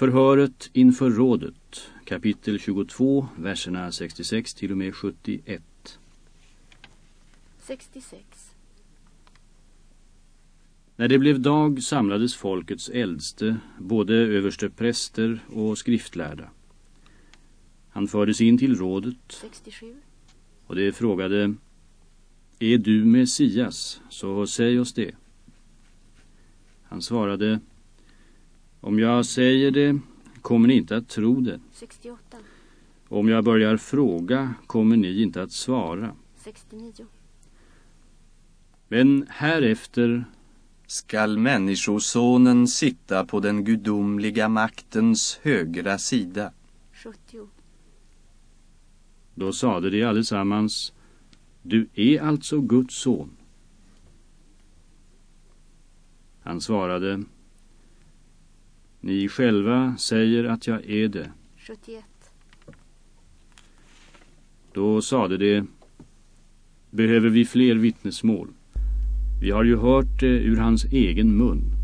Förhöret inför rådet, kapitel 22, verserna 66 till och med 71. 66. När det blev dag samlades folkets äldste, både överstepräster och skriftlärda. Han fördes in till rådet 67. och det frågade Är du Messias, så säg oss det. Han svarade Om jag säger det kommer ni inte att tro det. 68. Om jag börjar fråga kommer ni inte att svara. 69. Men härefter skall människosonen sitta på den gudomliga maktens högra sida. 70. Då sade de allesammans Du är alltså Guds son. Han svarade Ni själva säger att jag är det. 71. Då sade de Behöver vi fler vittnesmål? Vi har ju hört det ur hans egen mun.